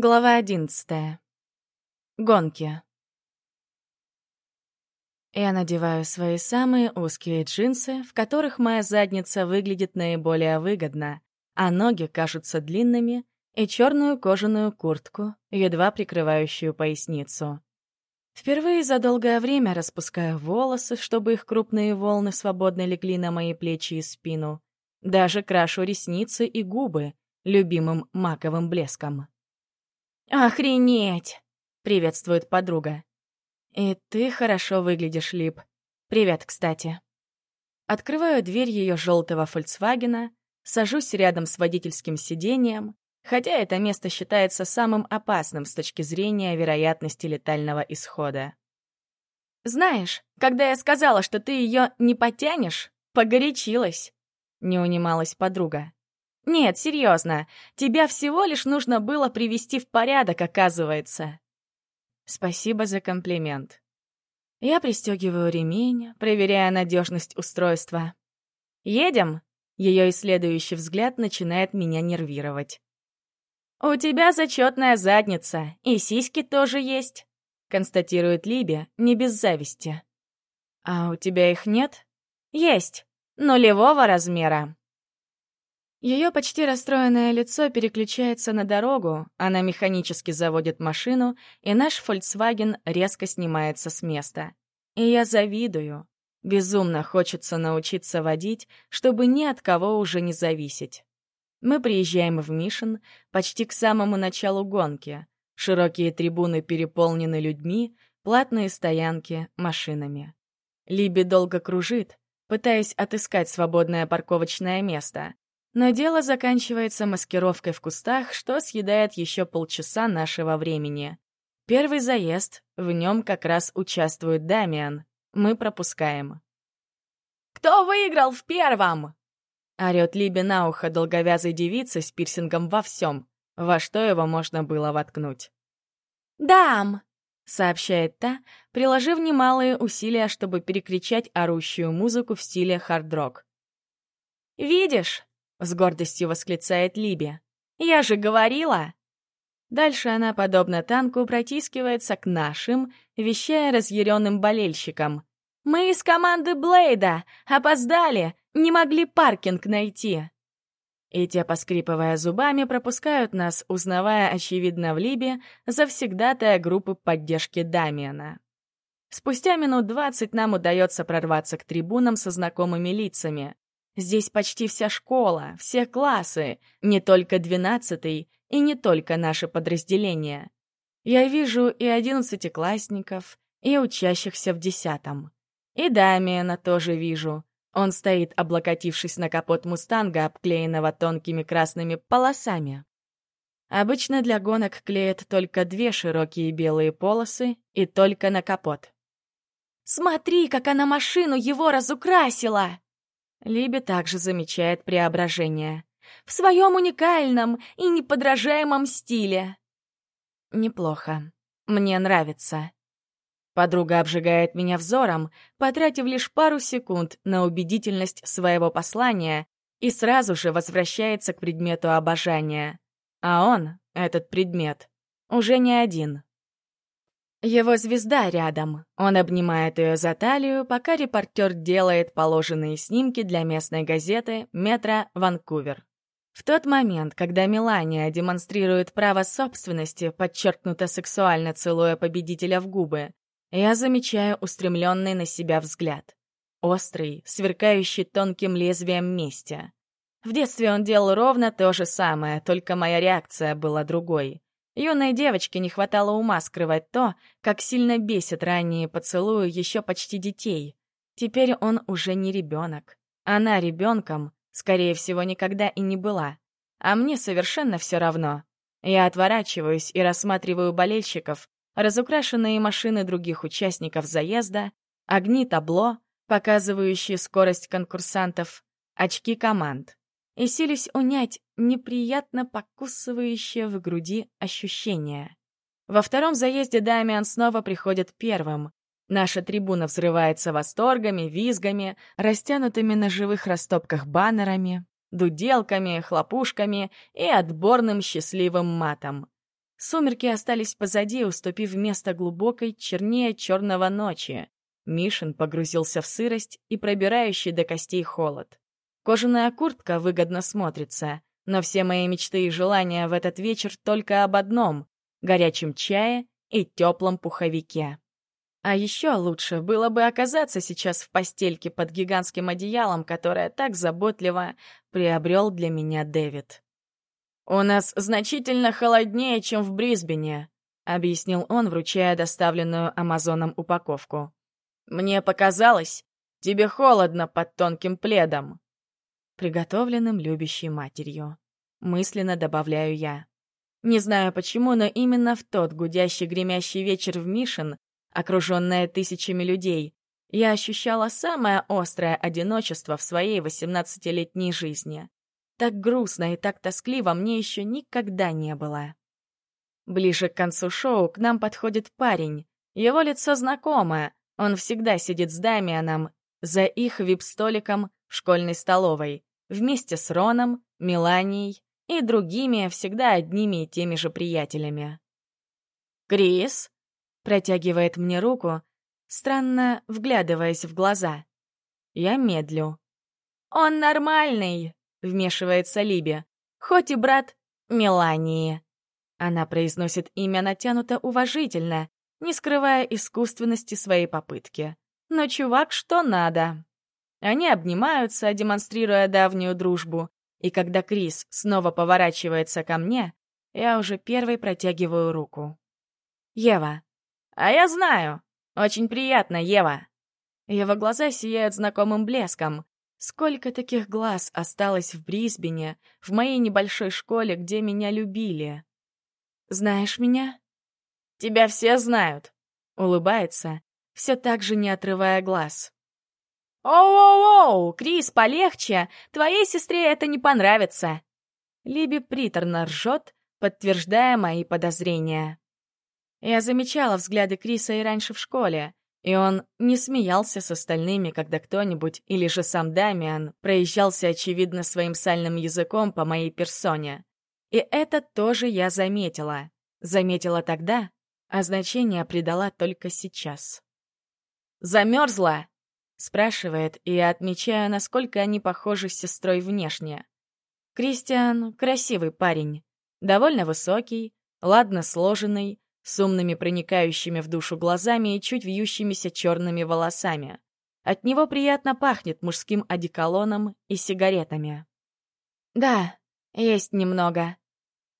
Глава одиннадцатая. Гонки. Я надеваю свои самые узкие джинсы, в которых моя задница выглядит наиболее выгодно, а ноги кажутся длинными, и черную кожаную куртку, едва прикрывающую поясницу. Впервые за долгое время распускаю волосы, чтобы их крупные волны свободно легли на мои плечи и спину. Даже крашу ресницы и губы любимым маковым блеском. «Охренеть!» — приветствует подруга. «И ты хорошо выглядишь, Лип. Привет, кстати». Открываю дверь ее желтого «Фольксвагена», сажусь рядом с водительским сиденьем, хотя это место считается самым опасным с точки зрения вероятности летального исхода. «Знаешь, когда я сказала, что ты ее не потянешь, погорячилась», — не унималась подруга. «Нет, серьезно, тебя всего лишь нужно было привести в порядок, оказывается». Спасибо за комплимент. Я пристегиваю ремень, проверяя надежность устройства. «Едем?» Ее исследующий взгляд начинает меня нервировать. «У тебя зачетная задница, и сиськи тоже есть», — констатирует Либи, не без зависти. «А у тебя их нет?» «Есть, нулевого размера». Ее почти расстроенное лицо переключается на дорогу, она механически заводит машину, и наш Volkswagen резко снимается с места. И я завидую. Безумно хочется научиться водить, чтобы ни от кого уже не зависеть. Мы приезжаем в Мишин почти к самому началу гонки. Широкие трибуны переполнены людьми, платные стоянки — машинами. Либи долго кружит, пытаясь отыскать свободное парковочное место, но дело заканчивается маскировкой в кустах, что съедает еще полчаса нашего времени. Первый заезд, в нем как раз участвует Дамиан. Мы пропускаем. «Кто выиграл в первом?» Орёт Либи на ухо долговязой девицы с пирсингом во всем, во что его можно было воткнуть. «Дам!» — сообщает та, приложив немалые усилия, чтобы перекричать орущую музыку в стиле хард-рок. «Видишь?» — с гордостью восклицает Либи. «Я же говорила!» Дальше она, подобно танку, протискивается к нашим, вещая разъяренным болельщикам. «Мы из команды Блейда! Опоздали! Не могли паркинг найти!» И те, поскрипывая зубами, пропускают нас, узнавая, очевидно, в Либе, завсегдатая группы поддержки Дамиана. Спустя минут двадцать нам удается прорваться к трибунам со знакомыми лицами. Здесь почти вся школа, все классы, не только двенадцатый и не только наше подразделение. Я вижу и одиннадцатиклассников, и учащихся в десятом. И Дамиана тоже вижу. Он стоит, облокотившись на капот мустанга, обклеенного тонкими красными полосами. Обычно для гонок клеят только две широкие белые полосы и только на капот. «Смотри, как она машину его разукрасила!» Либи также замечает преображение. В своем уникальном и неподражаемом стиле. Неплохо. Мне нравится. Подруга обжигает меня взором, потратив лишь пару секунд на убедительность своего послания и сразу же возвращается к предмету обожания. А он, этот предмет, уже не один. Его звезда рядом. Он обнимает ее за талию, пока репортер делает положенные снимки для местной газеты «Метро Ванкувер». В тот момент, когда Мелания демонстрирует право собственности, подчеркнуто сексуально целуя победителя в губы, я замечаю устремленный на себя взгляд. Острый, сверкающий тонким лезвием мести. В детстве он делал ровно то же самое, только моя реакция была другой. Юной девочке не хватало ума скрывать то, как сильно бесит ранние поцелуи еще почти детей. Теперь он уже не ребенок. Она ребенком, скорее всего, никогда и не была. А мне совершенно все равно. Я отворачиваюсь и рассматриваю болельщиков, разукрашенные машины других участников заезда, огни табло, показывающие скорость конкурсантов, очки команд и силюсь унять неприятно покусывающее в груди ощущение. Во втором заезде Дамиан снова приходит первым. Наша трибуна взрывается восторгами, визгами, растянутыми на живых растопках баннерами, дуделками, хлопушками и отборным счастливым матом. Сумерки остались позади, уступив место глубокой, чернее черного ночи. Мишин погрузился в сырость и пробирающий до костей холод. Кожаная куртка выгодно смотрится, но все мои мечты и желания в этот вечер только об одном — горячем чае и теплом пуховике. А еще лучше было бы оказаться сейчас в постельке под гигантским одеялом, которое так заботливо приобрел для меня Дэвид. «У нас значительно холоднее, чем в Брисбене», — объяснил он, вручая доставленную Амазоном упаковку. «Мне показалось, тебе холодно под тонким пледом» приготовленным любящей матерью. Мысленно добавляю я. Не знаю почему, но именно в тот гудящий гремящий вечер в Мишин, окруженная тысячами людей, я ощущала самое острое одиночество в своей восемнадцатилетней жизни. Так грустно и так тоскливо мне еще никогда не было. Ближе к концу шоу к нам подходит парень. Его лицо знакомое, он всегда сидит с Дамианом за их вип-столиком в школьной столовой вместе с Роном, Меланией и другими всегда одними и теми же приятелями. «Крис?» — протягивает мне руку, странно вглядываясь в глаза. Я медлю. «Он нормальный!» — вмешивается Либи. «Хоть и брат Мелании». Она произносит имя натянуто уважительно, не скрывая искусственности своей попытки. Но чувак что надо. Они обнимаются, демонстрируя давнюю дружбу, и когда Крис снова поворачивается ко мне, я уже первой протягиваю руку. «Ева». «А я знаю. Очень приятно, Ева». Его глаза сияют знакомым блеском. Сколько таких глаз осталось в Брисбене, в моей небольшой школе, где меня любили. «Знаешь меня?» «Тебя все знают», — улыбается, все так же не отрывая глаз. «Оу-оу-оу, Крис, полегче! Твоей сестре это не понравится!» Либи приторно ржет, подтверждая мои подозрения. Я замечала взгляды Криса и раньше в школе, и он не смеялся с остальными, когда кто-нибудь, или же сам Дамиан, проезжался, очевидно, своим сальным языком по моей персоне. И это тоже я заметила. Заметила тогда, а значение придала только сейчас. «Замерзла!» Спрашивает, и я отмечаю, насколько они похожи с сестрой внешне. Кристиан — красивый парень, довольно высокий, ладно сложенный, с умными проникающими в душу глазами и чуть вьющимися черными волосами. От него приятно пахнет мужским одеколоном и сигаретами. «Да, есть немного».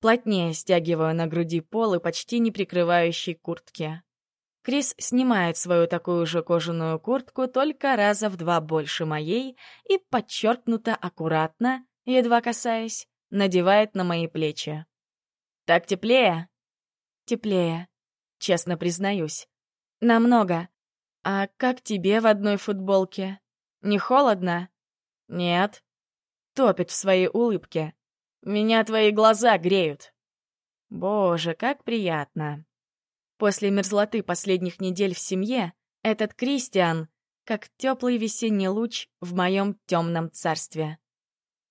Плотнее стягиваю на груди полы почти не прикрывающей куртки. Крис снимает свою такую же кожаную куртку только раза в два больше моей и подчеркнуто аккуратно, едва касаясь, надевает на мои плечи. «Так теплее?» «Теплее», честно признаюсь. «Намного. А как тебе в одной футболке? Не холодно?» «Нет». Топит в своей улыбке. «Меня твои глаза греют». «Боже, как приятно!» После мерзлоты последних недель в семье этот Кристиан как теплый весенний луч в моем темном царстве.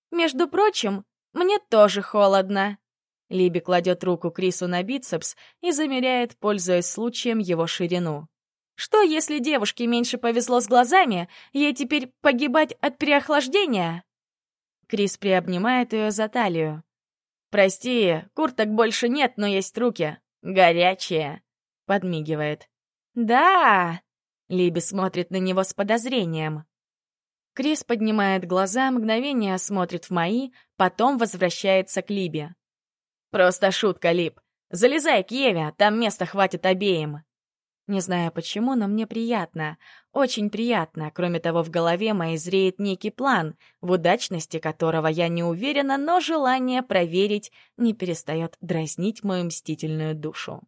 «Между прочим, мне тоже холодно». Либи кладет руку Крису на бицепс и замеряет, пользуясь случаем, его ширину. «Что, если девушке меньше повезло с глазами, ей теперь погибать от переохлаждения?» Крис приобнимает ее за талию. «Прости, курток больше нет, но есть руки. Горячие подмигивает. «Да!» — Либи смотрит на него с подозрением. Крис поднимает глаза, мгновение смотрит в мои, потом возвращается к Либе. «Просто шутка, Либ. Залезай к Еве, там места хватит обеим». Не знаю почему, но мне приятно, очень приятно. Кроме того, в голове моей зреет некий план, в удачности которого я не уверена, но желание проверить не перестает дразнить мою мстительную душу.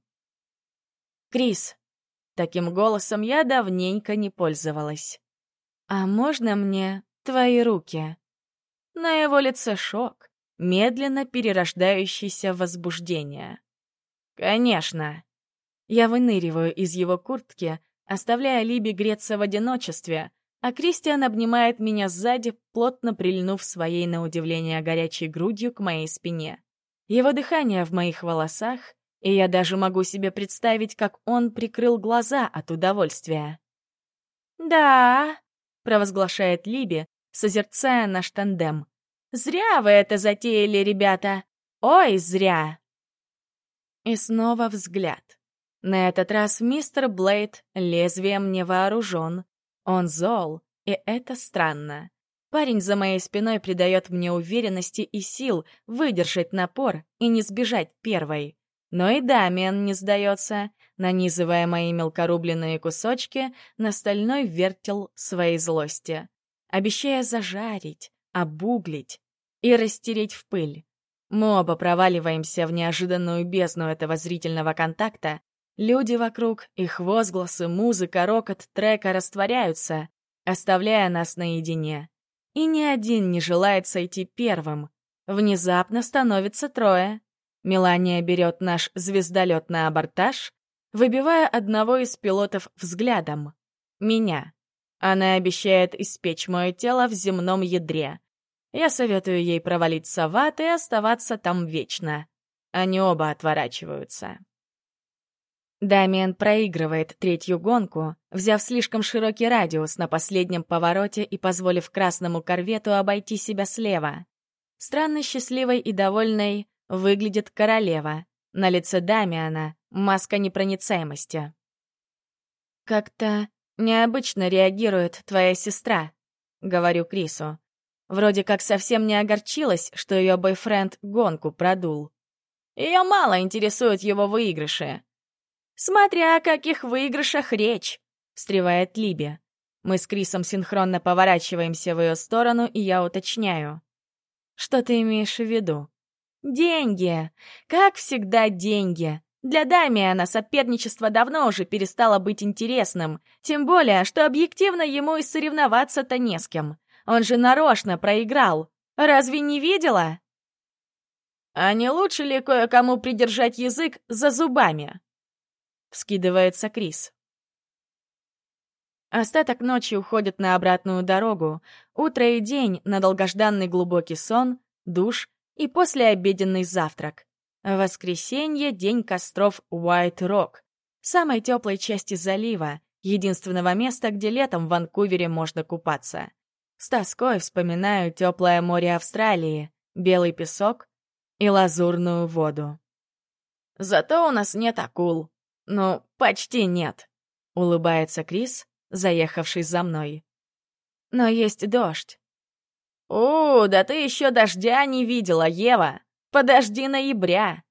«Крис!» Таким голосом я давненько не пользовалась. «А можно мне твои руки?» На его лице шок, медленно перерождающийся в возбуждение. «Конечно!» Я выныриваю из его куртки, оставляя Либи греться в одиночестве, а Кристиан обнимает меня сзади, плотно прильнув своей, на удивление, горячей грудью к моей спине. Его дыхание в моих волосах, и я даже могу себе представить, как он прикрыл глаза от удовольствия. «Да», — провозглашает Либи, созерцая наш тандем. «Зря вы это затеяли, ребята! Ой, зря!» И снова взгляд. На этот раз мистер Блейд лезвием не вооружен. Он зол, и это странно. Парень за моей спиной придает мне уверенности и сил выдержать напор и не сбежать первой. Но и Дамиан не сдается, нанизывая мои мелкорубленные кусочки на стальной вертел своей злости, обещая зажарить, обуглить и растереть в пыль. Мы оба проваливаемся в неожиданную бездну этого зрительного контакта. Люди вокруг, их возгласы, музыка, рокот трека растворяются, оставляя нас наедине. И ни один не желает сойти первым. Внезапно становится трое. Мелания берет наш звездолет на абортаж, выбивая одного из пилотов взглядом. Меня. Она обещает испечь мое тело в земном ядре. Я советую ей провалиться в ад и оставаться там вечно. Они оба отворачиваются. Дамиан проигрывает третью гонку, взяв слишком широкий радиус на последнем повороте и позволив красному корвету обойти себя слева. Странно счастливой и довольной выглядит королева. На лице Дамиана маска непроницаемости. «Как-то необычно реагирует твоя сестра», — говорю Крису. Вроде как совсем не огорчилась, что ее бойфренд гонку продул. Ее мало интересуют его выигрыши. «Смотря о каких выигрышах речь», — встревает Либи. Мы с Крисом синхронно поворачиваемся в ее сторону, и я уточняю. «Что ты имеешь в виду?» Деньги. Как всегда, деньги. Для Дамиана соперничество давно уже перестало быть интересным, тем более, что объективно ему и соревноваться-то не с кем. Он же нарочно проиграл. Разве не видела? А не лучше ли кое-кому придержать язык за зубами? Вскидывается Крис. Остаток ночи уходит на обратную дорогу, утро и день на долгожданный глубокий сон, душ и послеобеденный завтрак. Воскресенье — день костров Уайт-Рок, самой теплой части залива, единственного места, где летом в Ванкувере можно купаться. С тоской вспоминаю теплое море Австралии, белый песок и лазурную воду. Зато у нас нет акул. Ну, почти нет, — улыбается Крис, заехавший за мной. Но есть дождь. «О, да ты еще дождя не видела, Ева! Подожди ноября!»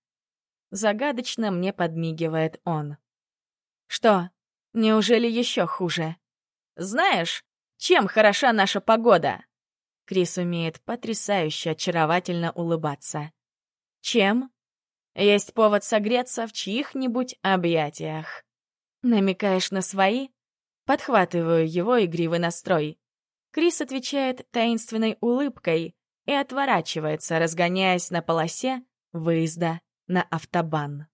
Загадочно мне подмигивает он. «Что, неужели еще хуже?» «Знаешь, чем хороша наша погода?» Крис умеет потрясающе очаровательно улыбаться. «Чем?» «Есть повод согреться в чьих-нибудь объятиях». «Намекаешь на свои?» Подхватываю его игривый настрой. Крис отвечает таинственной улыбкой и отворачивается, разгоняясь на полосе выезда на автобан.